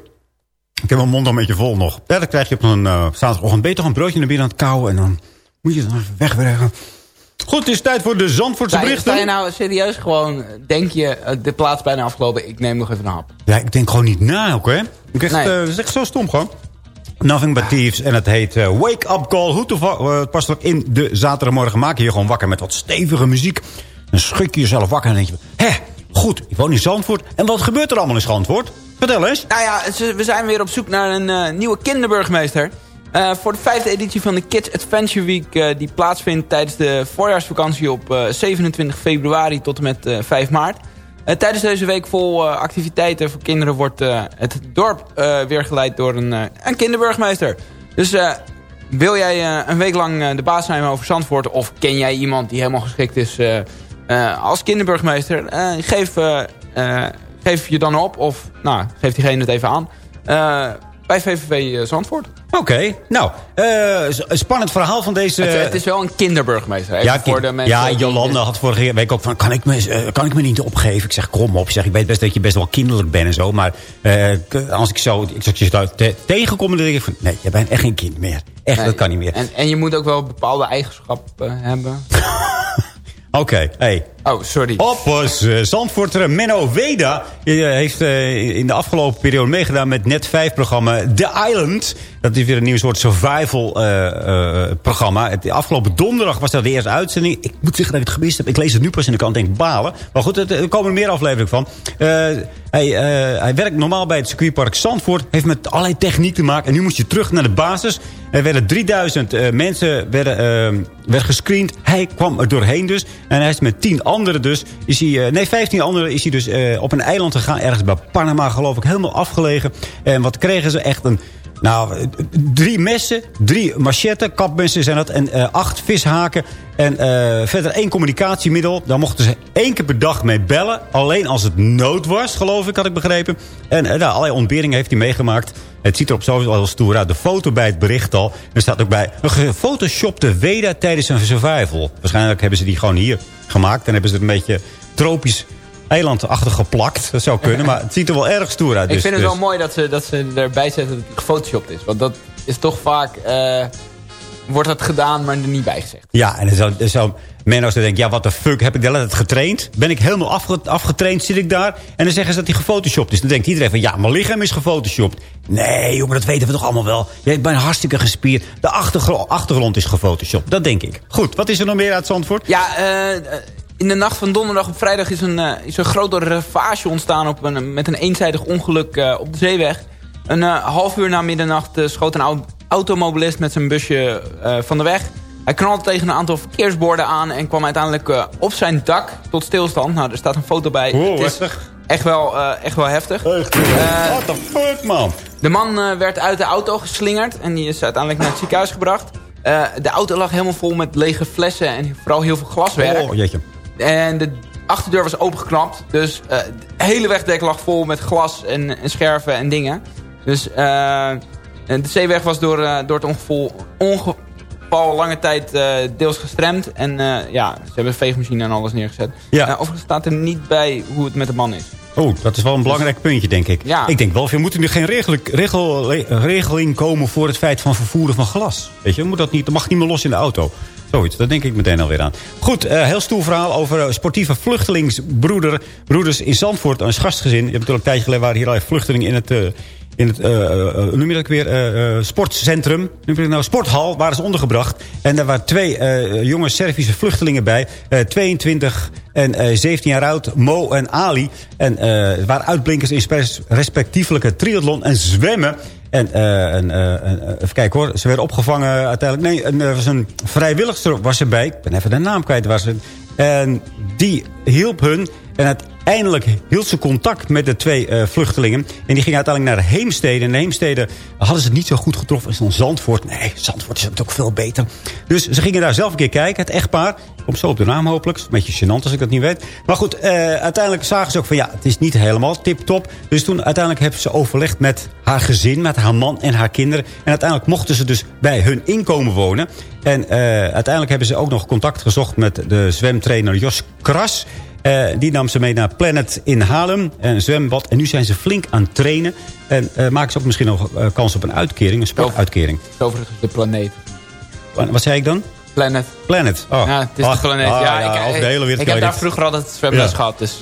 ik heb mijn mond al een beetje vol nog. Dan krijg je op een uh, zaterdagochtend beter een broodje naar binnen aan het kauwen. En dan moet je het dan even wegwerken. Goed, het is tijd voor de Zandvoortse Sta je, berichten. sta je nou serieus gewoon, denk je, eh, de plaats bijna afgelopen, ik neem nog even een hap. Ja, ik denk gewoon niet na ook, hè. Ik echt, Nee. dat is echt zo stom gewoon. Nothing But Thieves. En het heet eh, Wake Up Call. Hoe uh, past ook in de zaterdagmorgen. Maak je je gewoon wakker met wat stevige muziek. Dan schrik je jezelf wakker en denk je... Hé, goed, ik woon in Zandvoort. En wat gebeurt er allemaal in Zandvoort? Vertel eens. Nou ja, we zijn weer op zoek naar een eh, nieuwe kinderburgemeester. Eh, voor de vijfde editie van de Kids Adventure Week... eh, die plaatsvindt tijdens de voorjaarsvakantie op eh, 27 februari tot en met eh, 5 maart. Tijdens deze week vol activiteiten voor kinderen... wordt het dorp weer geleid door een, een kinderburgemeester. Dus wil jij een week lang de baas zijn over Zandvoort... of ken jij iemand die helemaal geschikt is als kinderburgemeester... eh, geef, eh, eh, geef je dan op of nou, geef diegene het even aan... Eh, bij VVV Zandvoort. Oké, nou, eh, spannend verhaal van deze... het, het is wel een kinderburgemeester. even Ja, voor de mensen ja die- Jolanda had vorige week ook van... Kan ik, me, eh, kan ik me niet opgeven? Ik zeg, kom op. Ik, zeg, ik weet best dat je best wel kinderlijk bent en zo. Maar eh, als ik zo ik zeg, je te- tegenkom... dan denk ik van... Nee, je bent echt geen kind meer. Echt, Nee, dat kan niet meer. En, en je moet ook wel bepaalde eigenschappen hebben. Oké, hey. Oh, sorry. Oppers, uh, Zandvoorter Menno Weda eh, heeft eh, in de afgelopen periode meegedaan met Net 5-programma The Island. Dat is weer een nieuw soort survival-programma. Het afgelopen donderdag was dat de eerste uitzending. Ik moet zeggen dat ik het gemist heb. Ik lees het nu pas in de kant en denk balen. Maar goed, er komen er meer afleveringen van. Eh, hij, eh, hij werkt normaal bij het circuitpark Zandvoort. Heeft met allerlei techniek te maken. En nu moest je terug naar de basis. Er werden 3000 eh, mensen werden, eh, werden gescreend. Hij kwam er doorheen dus. En hij is met 10 anderen dus. Is hij, eh, nee, 15 anderen is hij dus eh, op een eiland gegaan. Ergens bij Panama geloof ik. Helemaal afgelegen. En wat kregen ze? Echt een... Nou, drie messen, drie machetten, kapmessen zijn dat... en eh, acht vishaken en eh, verder één communicatiemiddel. Daar mochten ze één keer per dag mee bellen. Alleen als het nood was, geloof ik, had ik begrepen. En eh, nou, allerlei ontberingen heeft hij meegemaakt. Het ziet er op sowieso al stoer. De foto bij het bericht al. Er staat ook bij een gefotoshopte Weda tijdens een survival. Waarschijnlijk hebben ze die gewoon hier gemaakt. En hebben ze het een beetje tropisch eilandachtig geplakt. Dat zou kunnen, maar het ziet er wel erg stoer uit. Ik Dus- vind het dus- wel mooi dat ze, dat ze erbij zetten dat het gefotoshopt is. Want dat is toch vaak... eh, wordt het gedaan, maar er niet bij gezegd. Ja, en dan zou, dan zou Menno zo denken... ja, wat de fuck, heb ik de het getraind? Ben ik helemaal afge- afgetraind, zit ik daar? En dan zeggen ze dat hij gefotoshopt is. Dan denkt iedereen van, ja, mijn lichaam is gefotoshopt. Nee, jongen, dat weten we toch allemaal wel. Jij bent hartstikke gespierd. De achtergro- achtergrond is gefotoshopt, dat denk ik. Goed, wat is er nog meer uit Zandvoort? Ja, eh, eh, in de nacht van donderdag op vrijdag is een, eh, is een grote ravage ontstaan... Op een, met een eenzijdig ongeluk eh, op de zeeweg. Een eh, half uur na middernacht schoot een au- automobilist met zijn busje van de weg. Hij knalde tegen een aantal verkeersborden aan... en kwam uiteindelijk op zijn dak tot stilstand. Nou, er staat een foto bij. Het is heftig. echt wel, echt wel heftig. What the fuck, man? De man werd uit de auto geslingerd en die is uiteindelijk naar het ziekenhuis gebracht. De auto lag helemaal vol met lege flessen en vooral heel veel glaswerk. Oh, jeetje. En de achterdeur was opengeklapt. Dus eh het hele wegdek lag vol met glas en, en scherven en dingen. Dus eh, de zeeweg was door, eh, door het ongeval, ongeval lange tijd deels gestremd. En ja, ze hebben een veegmachine en alles neergezet. Ja. Overigens staat er niet bij hoe het met de man is. Oh, dat is wel een belangrijk puntje, denk ik. Ja. Ik denk wel, er moet er nu geen regel, regel, regeling komen... voor het feit van vervoeren van glas. Weet je, moet dat, niet, dat mag niet meer los in de auto. Zoiets, dat denk ik meteen alweer aan. Goed, eh, heel stoer verhaal over eh, sportieve vluchtelingsbroeder, broeders in Zandvoort. Een gastgezin. Je hebt natuurlijk een tijdje geleden waren hier allerlei vluchtelingen in het... eh, in het, eh, hoe noem je dat weer, eh, sportcentrum. Nou, sporthal, waren ze ondergebracht. En daar waren twee jonge Servische vluchtelingen bij. Eh, 22 en eh, 17 jaar oud, Mo en Ali. En waren uitblinkers in respectievelijke triathlon en zwemmen. En, eh, en, eh, eh, even kijken hoor, ze werden opgevangen uiteindelijk. Nee, een, was een vrijwilligster was erbij. Ik ben even de naam kwijt. Was het. En die hielp hun. En uiteindelijk hield ze contact met de twee eh, vluchtelingen. En die gingen uiteindelijk naar Heemstede. En Heemstede hadden ze het niet zo goed getroffen als dan Zandvoort. Nee, Zandvoort is natuurlijk veel beter. Dus ze gingen daar zelf een keer kijken, het echtpaar. Komt zo op de naam hopelijk. Een beetje gênant als ik dat niet weet. Maar goed, eh, uiteindelijk zagen ze ook van ja, het is niet helemaal tip-top. Dus toen uiteindelijk hebben ze overlegd met haar gezin, met haar man en haar kinderen. En uiteindelijk mochten ze dus bij hun inkomen wonen. En eh, uiteindelijk hebben ze ook nog contact gezocht met de zwemtrainer Jos Kras. Eh, die nam ze mee naar Planet in Haarlem. Een zwembad. En nu zijn ze flink aan het trainen. En eh, maken ze ook misschien nog eh, kans op een uitkering. Een sportuitkering. Overigens de planeet. Wat zei ik dan? Planet. Planet. Oh. Ja, het is Ach, de planeet. ah, ja, ja, ik, over de hele wereld ik kan heb daar vroeger altijd zwemles Ja. gehad. Dus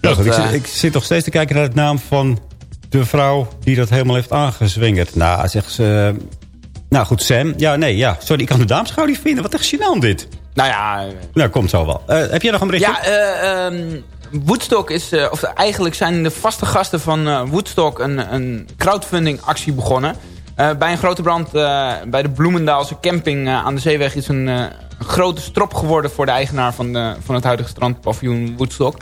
Ja, dat, goed, ik, zit, ik zit nog steeds te kijken naar het naam van de vrouw die dat helemaal heeft aangezwingerd. Nou, zegt ze... Nou goed, Sam. Ja, nee, ja. Sorry, ik kan de damesschouw niet vinden. Wat echt gênant dit. Nou ja... Nou, komt zo wel. Eh, heb jij nog een berichtje? Ja, eh, ehm, Woodstock is... of eigenlijk zijn de vaste gasten van Woodstock een, een crowdfunding actie begonnen. Bij een grote brand bij de Bloemendaalse camping aan de zeeweg... is een, grote strop geworden voor de eigenaar van, de, van het huidige strandpaviljoen Woodstock.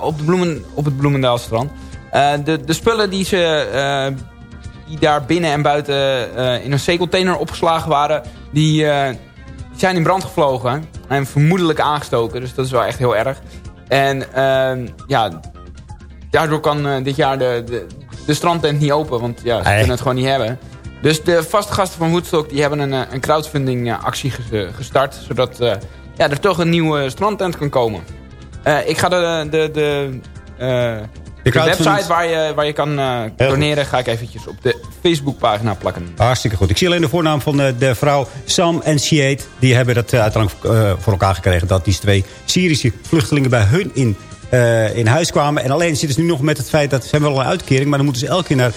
Op, de Bloemen, op het Bloemendaalstrand. Eh, de, de spullen die ze... die daar binnen en buiten in een zeecontainer opgeslagen waren... die, die zijn in brand gevlogen en vermoedelijk aangestoken. Dus dat is wel echt heel erg. En ehm, ja, daardoor kan eh, dit jaar de, de, de strandtent niet open. Want ja, ze Hey. kunnen het gewoon niet hebben. Dus de vaste gasten van Woodstock die hebben een, eh, een crowdfunding eh, actie ges- gestart. Zodat ja, er toch een nieuwe strandtent kan komen. Ik ga de, de, de, de website waar je, waar je kan eh, doneren... ga ik eventjes op de Facebookpagina plakken. Hartstikke goed. Ik zie alleen de voornaam van eh, de vrouw Sam en Siet. Die hebben dat eh, uiteindelijk eh, voor elkaar gekregen. Dat die twee Syrische vluchtelingen bij hun in, in huis kwamen. En alleen zitten ze nu nog met het feit dat ze hebben wel een uitkering. Maar dan moeten ze elke keer naar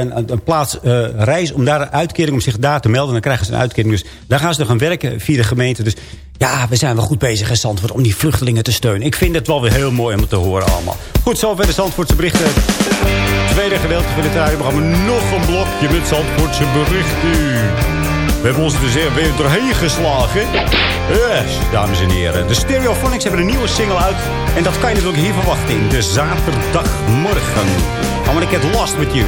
een, een, plaats reizen. Om daar een uitkering, om zich daar te melden. Dan krijgen ze een uitkering. Dus daar gaan ze nog gaan werken via de gemeente. Dus ja, we zijn wel goed bezig in Zandvoort om die vluchtelingen te steunen. Ik vind het wel weer heel mooi om te horen allemaal. Goed, zover de Zandvoortse berichten. Tweede gedeelte van dit radioprogramma. Nog een blokje met Zandvoortse berichten. We hebben ons dus weer doorheen geslagen. Yes, dames en heren. De Stereophonics hebben een nieuwe single uit. En dat kan je natuurlijk hier verwachten in de zaterdagmorgen. I wanna get lost with you.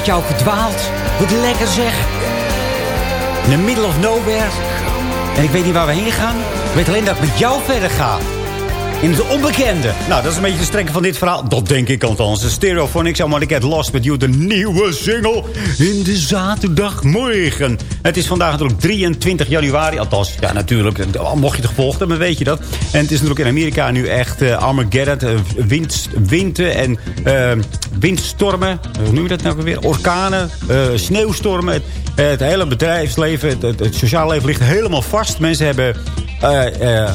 Met jou verdwaald. Wat lekker zeg. In the middle of nowhere. En ik weet niet waar we heen gaan. Ik weet alleen dat ik met jou verder ga. In het onbekende. Nou, dat is een beetje de strekken van dit verhaal. Dat denk ik althans. De Stereophonics, to Get Lost With You. De nieuwe single in de zaterdagmorgen. Het is vandaag natuurlijk 23 januari. Althans, ja natuurlijk. Mocht je het gevolgd hebben, weet je dat. En het is natuurlijk in Amerika nu echt uh, Armageddon. Uh, wind, winden en uh, windstormen. Hoe noem je dat nou weer? Orkanen, sneeuwstormen. Het, hele bedrijfsleven, het, het sociale leven ligt helemaal vast. Mensen hebben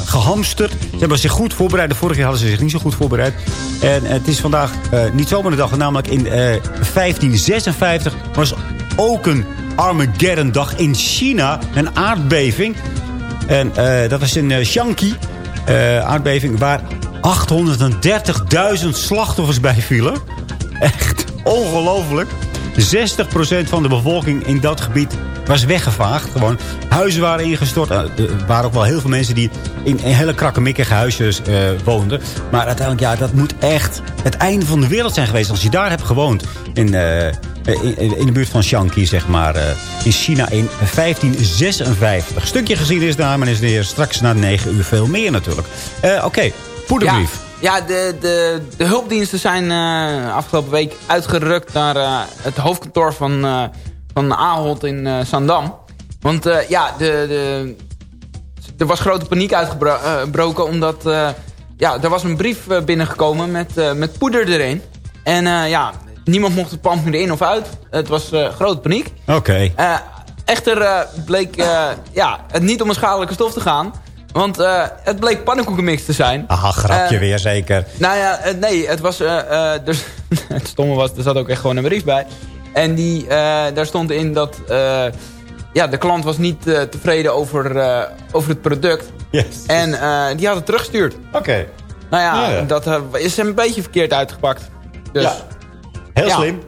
gehamsterd. Ze hebben zich goed voorbereid. De vorige keer hadden ze zich niet zo goed voorbereid. En het is vandaag niet zomaar de dag. Namelijk in 1556 was ook een Armageddon-dag in China. Een aardbeving. En dat was in Shanxi. Aardbeving waar 830.000 slachtoffers bij vielen. Echt ongelooflijk. 60% van de bevolking in dat gebied was weggevaagd. Gewoon. Huizen waren ingestort. er waren ook wel heel veel mensen die in, hele krakkemikkige huisjes uh, woonden. Maar uiteindelijk, ja, dat moet echt het einde van de wereld zijn geweest. Als je daar hebt gewoond in, in, in, de buurt van Shanxi, zeg maar. Uh, in China in 1556. Stukje geschiedenis daar, maar is er straks na 9 uur veel meer natuurlijk. Oké, okay, poederbrief. Ja. De, de, de hulpdiensten zijn afgelopen week uitgerukt naar het hoofdkantoor van, van Ahold in Zandam. Want ja, de, de, er was grote paniek uitgebroken omdat ja, er was een brief binnengekomen met, met poeder erin. En ja, niemand mocht het pand meer in of uit. Het was grote paniek. Oké. echter bleek ja, het niet om een schadelijke stof te gaan... Want uh, het bleek pannenkoekenmix te zijn. Aha, grapje uh, weer zeker. Nou ja, uh, nee, het was... dus, het stomme was, er zat ook echt gewoon een brief bij. En die, daar stond in dat... ja, de klant was niet tevreden over, over het product. Yes. En die had het teruggestuurd. Oké. Okay. Nou ja, ja, dat is een beetje verkeerd uitgepakt. Dus, ja, heel ja. slim.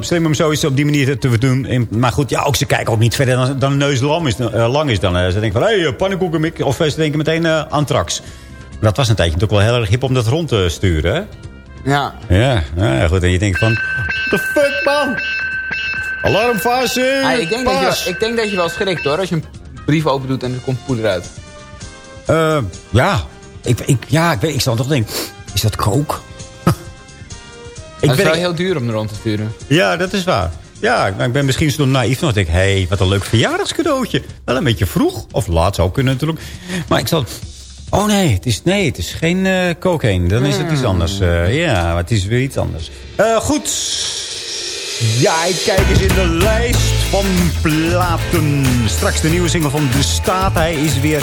Slim om zoiets op die manier te doen. Maar goed, ja, ook ze kijken ook niet verder dan, dan een neus lang is. Uh, lang is dan, uh, ze denken van, hé, hey, pannenkoeken, of ze denken meteen uh, antrax. Dat was een tijdje natuurlijk wel heel erg hip om dat rond te sturen, hè? Ja. Ja, ja goed. En je denkt van, the fuck, man? Alarmfase, ah, ik, denk dat je, ik denk dat je wel schrikt, hoor. Als je een brief open doet en er komt poeder uit. Ja. Ik, ik, ja, ik, weet, ik zal toch denken, is dat kook? Ik het is wel heel duur om er rond te sturen. Ja, dat is waar. Ja, ik ben misschien zo naïef. Denk ik, hé, hey, wat een leuk verjaardagscadeautje. Wel een beetje vroeg. Of laat zou kunnen natuurlijk. Maar ik zal... Oh nee, het is, nee, het is geen uh, cocaïne. Dan is het iets anders. Uh, ja, maar het is weer iets anders. Uh, goed. Ja, ik kijk eens in de lijst van platen. Straks de nieuwe single van De Staat. Hij is weer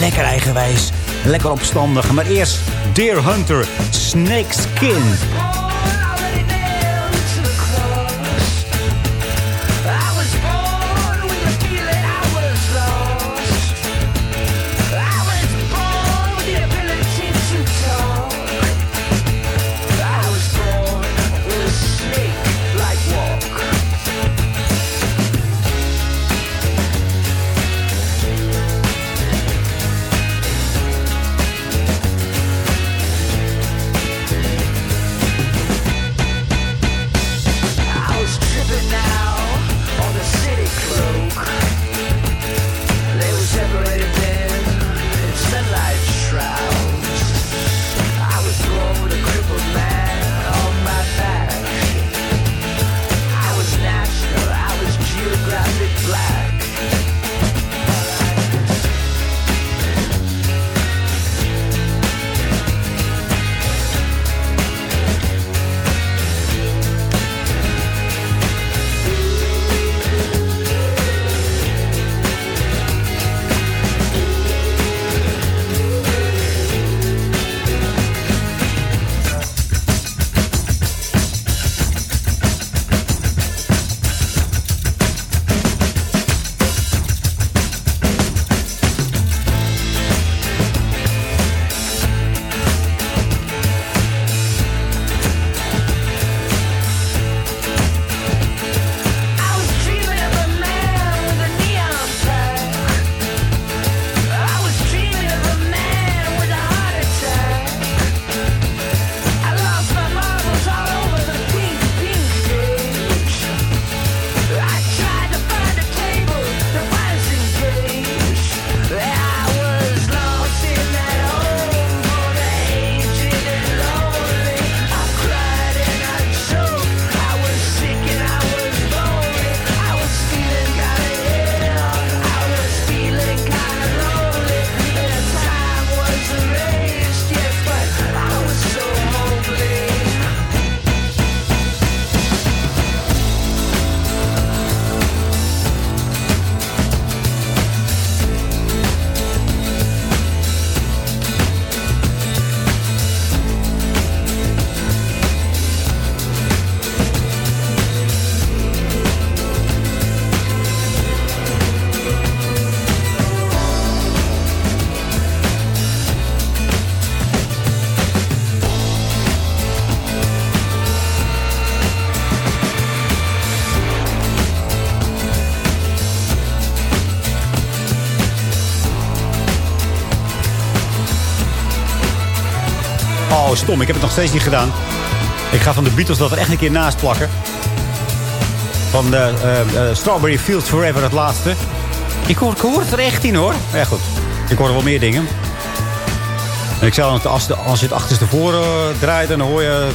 lekker eigenwijs. Lekker opstandig. Maar eerst Deer Hunter, Snake Oh, stom. Ik heb het nog steeds niet gedaan. Ik ga van de Beatles dat er echt een keer naast plakken. Van de eh, eh, Strawberry Fields Forever, het laatste. Ik hoor, ik hoor het er echt in, hoor. Ja, goed. Ik hoor wel meer dingen. En ik zou, als, als je het achterstevoren uh, draait... dan hoor je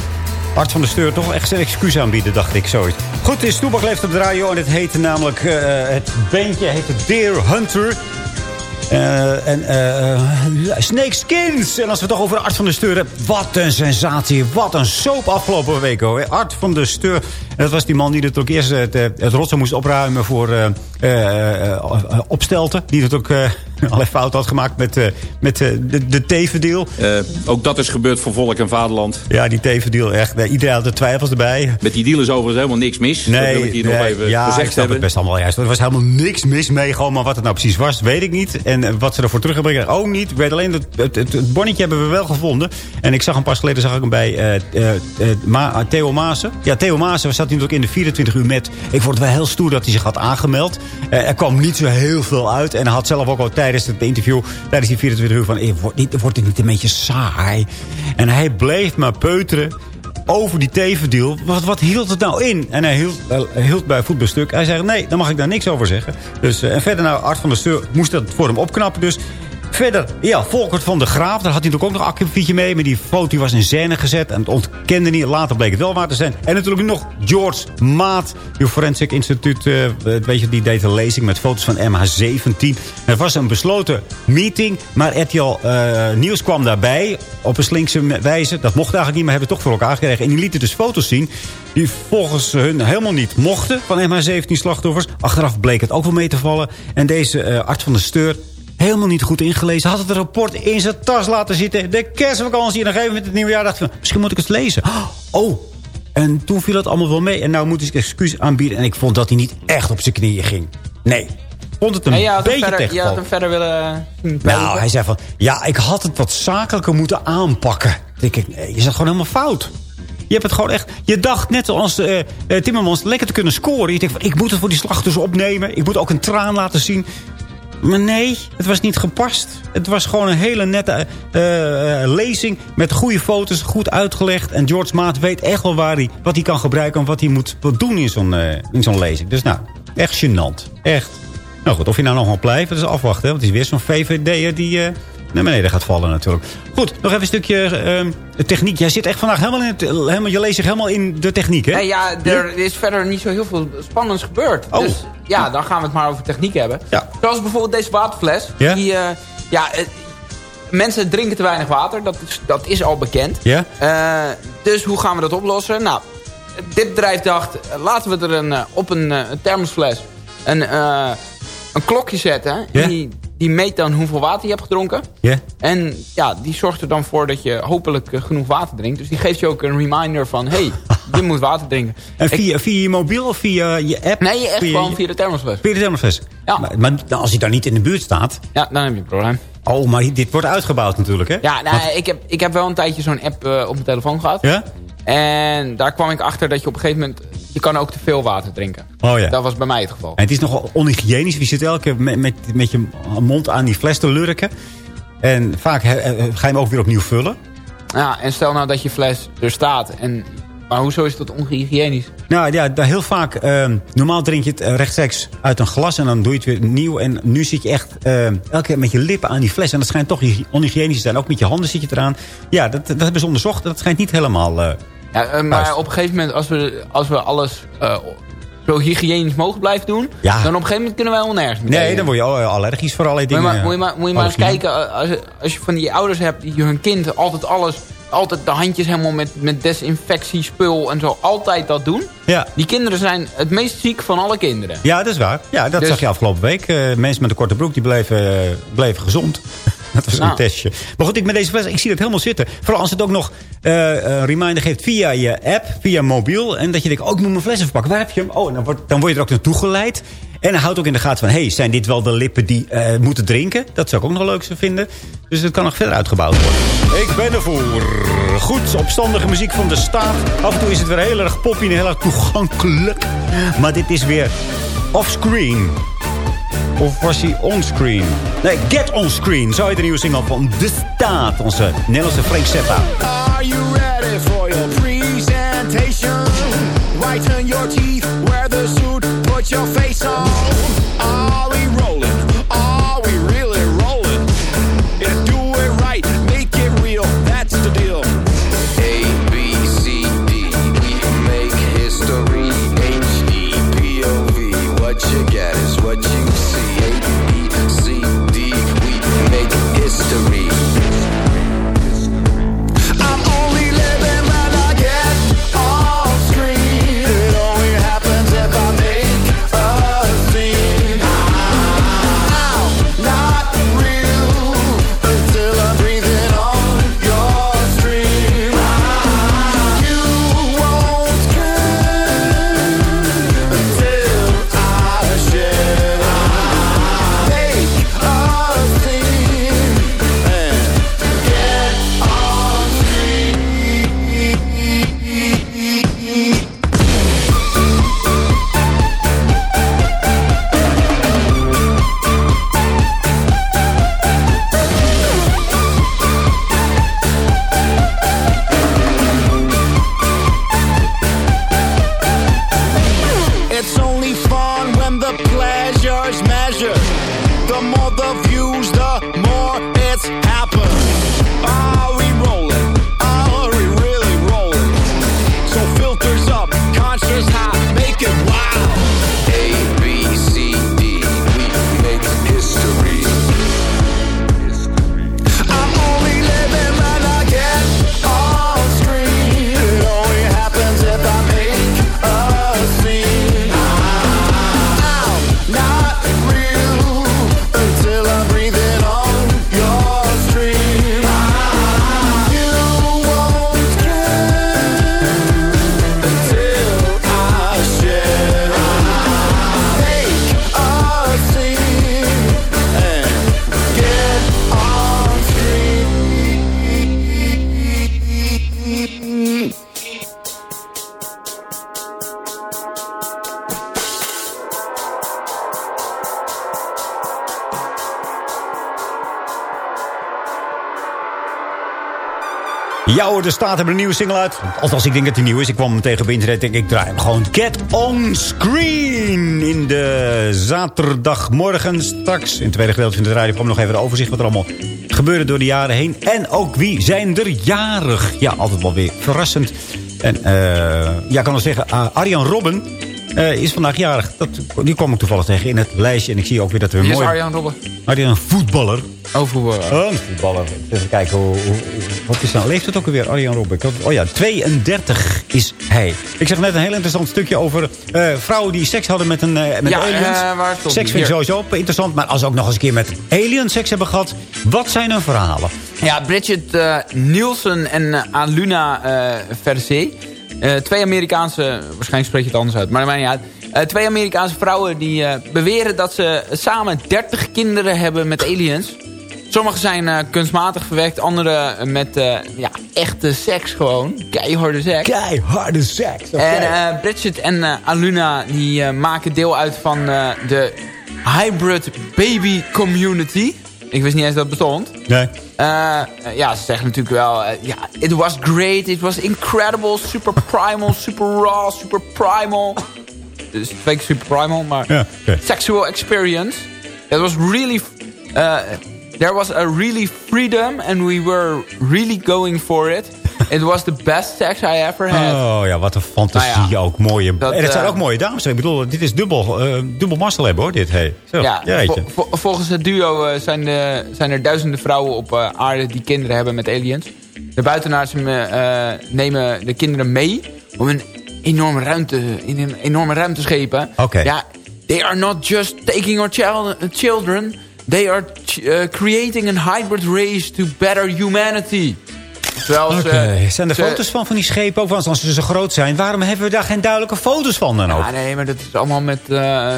Hart van de Steur toch echt zijn excuus aanbieden, dacht ik zoiets. Goed, is Toebak leeft op de radio. En het heette namelijk... eh, het bandje heette Deer Hunter... Eh, en eh Snake Skins. En als we het toch over Art van de Steur hebben. Wat een sensatie. Wat een soap afgelopen week. Hoor. Art van de Steur. En dat was die man die ook eerst het, eh, het rotsen moest opruimen voor eh, eh, eh, opstelten. Die het ook eh allerlei fout had gemaakt met, eh, met eh, de, de tevendeal. ook dat is gebeurd voor volk en vaderland. Ja, die tevendeal echt. Eh, Iedereen had er twijfels erbij. Met die deal is overigens helemaal niks mis. dat wil ik hier nog even ja, ik gezegd snap hebben. het best allemaal juist. Er was helemaal niks mis mee. Gewoon, maar wat het nou precies was, weet ik niet. En eh, wat ze ervoor terug hebben gekregen, ook niet. Ik weet alleen dat het, het, het bonnetje hebben we wel gevonden. En ik zag een pas geleden zag ik hem bij eh, eh, eh, Ma- Theo Maassen. Ja, Theo Maassen zat natuurlijk in de 24 uur met... Ik vond het wel heel stoer dat hij zich had aangemeld. Eh, er kwam niet zo heel veel uit. En hij had zelf ook al tijdens het interview, tijdens die 24 uur van... eh, wordt, niet, wordt niet een beetje saai? En hij bleef maar peuteren over die tevendeal. Wat, wat hield het nou in? En hij hield, eh, hield bij voetbalstuk. Hij zei, nee, daar mag ik daar niks over zeggen. Dus, en verder, nou, Art van der Steur moest dat voor hem opknappen. Dus verder, ja, Volkert van de Graaf. Daar had hij natuurlijk ook nog een akkefietje mee. Maar die foto was in scène gezet. En het ontkende niet. Later bleek het wel waar te zijn. En natuurlijk nog George Maat. Die Forensic Instituut, eh, weet je, die deed een lezing met foto's van MH17. Het was een besloten meeting. Maar RTL eh, Nieuws kwam daarbij. Op een slinkse wijze. Dat mocht eigenlijk niet, maar hebben het toch voor elkaar gekregen. En die lieten dus foto's zien. Die volgens hun helemaal niet mochten van MH17 slachtoffers. Achteraf bleek het ook wel mee te vallen. En deze eh, arts van de Steur helemaal niet goed ingelezen. Had het rapport in zijn tas laten zitten. De kerstvakantie. En dan gegeven met het nieuwe jaar dacht van... misschien moet ik het lezen. Oh, en toen viel het allemaal wel mee. En nou moet zich excuus aanbieden. En ik vond dat hij niet echt op zijn knieën ging. Nee. Vond het een beetje verder, je had hem verder willen zien Nou, hij zei van... Ja, ik had het wat zakelijker moeten aanpakken. Denk ik, nee, je zat gewoon helemaal fout. Je hebt het gewoon echt... Je dacht net als eh eh, Timmermans lekker te kunnen scoren. Je denkt van, ik moet het voor die slachtoffers opnemen. Ik moet ook een traan laten zien. Maar nee, het was niet gepast. Het was gewoon een hele nette eh, eh, lezing met goede foto's, goed uitgelegd. En George Maat weet echt wel waar hij, wat hij kan gebruiken... en wat hij moet doen in zo'n eh, in zo'n lezing. Dus nou, echt gênant. Echt. Nou goed, of je nou nog wel blijft, dat is afwachten. Want het is weer zo'n VVD'er die naar beneden gaat vallen natuurlijk. Goed, nog even een stukje ehm, techniek. Jij zit echt vandaag helemaal in het, helemaal, je leest zich helemaal in de techniek, hè? Nee, ja, er is verder niet zo heel veel spannends gebeurd. Oh. Dus ja, dan gaan we het maar over techniek hebben. Zoals bijvoorbeeld deze waterfles. Ja? Die, eh, ja, eh, mensen drinken te weinig water. Dat is, dat is al bekend. Ja? Eh, dus hoe gaan we dat oplossen? Nou, dit bedrijf dacht, laten we er een, op een, een thermosfles een, een klokje zetten. Ja? Die, die meet dan hoeveel water je hebt gedronken. Ja? En ja, die zorgt er dan voor dat je hopelijk eh, genoeg water drinkt. Dus die geeft je ook een reminder van... hey, je moet water drinken. En via, via je mobiel of via je app? Nee, echt Via gewoon via de thermosfles. Via de thermosfles? Ja. Maar, maar nou, als hij dan niet in de buurt staat... Ja, dan heb je een probleem. Oh, maar dit wordt uitgebouwd natuurlijk, hè? Ja, nou, Want- ik, heb, ik heb wel een tijdje zo'n app eh, op mijn telefoon gehad. Ja? En daar kwam ik achter dat je op een gegeven moment... je kan ook te veel water drinken. Oh ja. Dat was bij mij het geval. En het is nogal onhygiënisch. Je zit elke keer met, met, met je mond aan die fles te lurken. En vaak he- ga je hem ook weer opnieuw vullen. Ja, en stel nou dat je fles er staat. En, maar hoezo is dat onhygiënisch? Nou ja, daar heel vaak... ehm, normaal drink je het eh, rechtstreeks uit een glas en dan doe je het weer nieuw. En nu zit je echt ehm, elke keer met je lippen aan die fles. En dat schijnt toch hy- onhygiënisch te zijn. Ook met je handen zit je eraan. Ja, dat, dat hebben ze onderzocht. Dat schijnt niet helemaal... eh, Ja, eh, maar Juist. op een gegeven moment, als we, als we alles eh, zo hygiënisch mogelijk blijven doen... Ja. dan op een gegeven moment kunnen wij wel nergens meer nee, tegen. dan word je al- allergisch voor allerlei Moet je, dingen. maar, moet, je maar, moet je maar eens kijken, eh, als, als je van die ouders hebt die hun kind altijd alles... altijd de handjes helemaal met, met desinfectiespul en zo, altijd dat doen. Ja. Die kinderen zijn het meest ziek van alle kinderen. Ja, dat is waar. Ja, dat Dus- zag je afgelopen week. Eh, mensen met een korte broek die bleven, eh, bleven gezond. Dat was Nou. een testje. Maar goed, ik met deze fles, ik zie dat helemaal zitten. Vooral als het ook nog eh, een reminder geeft via je app, via mobiel. En dat je denkt, oh, ik moet mijn fles even pakken. Waar heb je hem? Oh, dan, wordt, dan word je er ook naartoe geleid. En hij houdt ook in de gaten van... hey, zijn dit wel de lippen die eh, moeten drinken? Dat zou ik ook nog leuk vinden. Dus het kan nog verder uitgebouwd worden. Ik ben ervoor. Goed, opstandige muziek van de staat. Af en toe is het weer heel erg poppy en heel erg toegankelijk. Maar dit is weer offscreen. Of was hij onscreen? Nee, Get On Screen. Zo heet de nieuwe single van De Staat. Onze Nederlandse Frank Zappa. Are you ready for your presentation? Whiten your teeth, wear the suit, put your face on. Are we rolling? Ja de staat hebben een nieuwe single uit. Althans, ik denk dat die nieuw is. Ik kwam hem tegen op internet. Denk ik draai hem gewoon Get On Screen. In de zaterdagmorgen straks. In het tweede gedeelte van de radio kwam nog even een overzicht. Wat er allemaal gebeurde door de jaren heen. En ook wie zijn er jarig. Ja, altijd wel weer verrassend. En eh, ja, ik kan wel zeggen, uh, Arjan Robben eh, is vandaag jarig. Dat, die kwam ik toevallig tegen in het lijstje. En ik zie ook weer dat we een Wie is mooi... Arjan Robben? Arjan, een voetballer. Oh, voetballer. Een voetballer. Even kijken, hoe, hoe- wat is nou? Leeft het ook alweer, Arjan had- Oh ja, 32 is hij. Ik zeg net een heel interessant stukje over eh, vrouwen die seks hadden met, een, eh, met Ja, aliens. eh, stond seks vind ik sowieso interessant. Maar als ze ook nog eens een keer met aliens seks hebben gehad. Wat zijn hun verhalen? Ja, Bridget eh, Nielsen en eh, Aluna eh Versé. Eh, twee Amerikaanse, waarschijnlijk spreek je het anders uit, maar maakt niet uit. Eh, twee Amerikaanse vrouwen die eh, beweren dat ze samen 30 kinderen hebben met aliens. Sommige zijn eh, kunstmatig verwekt, andere met eh, ja, echte seks gewoon. Keiharde seks. Keiharde seks. En eh, Bridget en eh, Aluna die eh, maken deel uit van eh, de Hybrid Baby Community. Ik wist niet eens dat het bestond. Nee. Eh, eh, ja, ze zeggen natuurlijk wel... eh, ja, it was great, it was incredible, super primal, super raw, super primal. Dus twee keer super primal, maar... Ja. Sexual experience. It was really... there was a really freedom and we were really going for it. It was the best sex I ever had. Oh ja, wat een fantasie Nou ja, ook. Mooie, dat, en het zijn eh, ook mooie dames. Ik bedoel, dit is dubbel, eh dubbel mazzel hebben hoor, dit. Hey. Zo, Ja, volgens het duo eh, zijn, de, zijn er duizenden vrouwen op aarde die kinderen hebben met aliens. De buitenaars eh, nemen de kinderen mee om een enorme ruimte, in een enorme ruimteschepen. Oké. Ja, they are not just taking our child, children. They are Uh, creating a hybrid race to better humanity. Terwijl ze, Zijn er ze- foto's van, van die schepen ook? Want als ze zo groot zijn, waarom hebben we daar geen duidelijke foto's van dan ook? Ja, nee, maar dat is allemaal met eh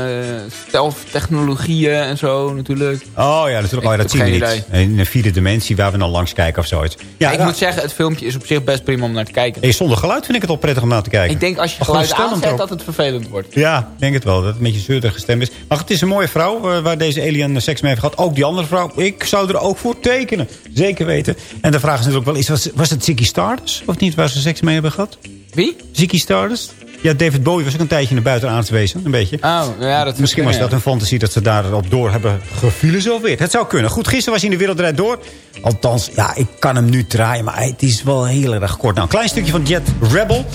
stealth-technologieën en zo natuurlijk. Oh ja, natuurlijk. Oh, dat zien we niet. In een vierde dimensie waar we dan langs kijken of zoiets. Ja, ik moet zeggen, het filmpje is op zich best prima om naar te kijken. hey, zonder geluid vind ik het al prettig om naar te kijken. Ik denk als je geluid aanzet erop. dat het vervelend wordt. Ja, ik denk het wel. Dat het een beetje zeurderige stem is. Maar het is een mooie vrouw eh, waar deze alien seks mee heeft gehad. Ook die andere vrouw. Ik zou er ook voor tekenen. Zeker weten. En de vraag is natuurlijk wel, is, was het Ziggy Stardust? Of niet, waar ze seks mee hebben gehad? Wie? Ziggy Stardust? Ja, David Bowie was ook een tijdje in de buitenaards wezen. Een beetje. Oh, ja, dat Misschien was dat een fantasie dat ze daarop door hebben gefilosofeerd. Het zou kunnen. Goed, gisteren was hij in de Wereldrijd door. Althans, ja, ik kan hem nu draaien, maar het is wel heel erg kort. Nou, een klein stukje van Jet Rebel.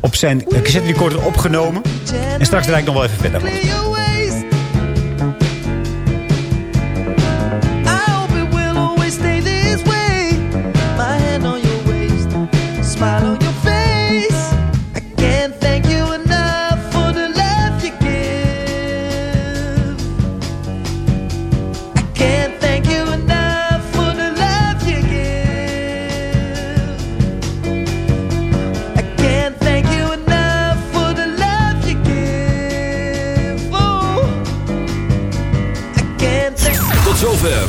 Op zijn uh, cassette recorder opgenomen. En straks draai ik nog wel even verder.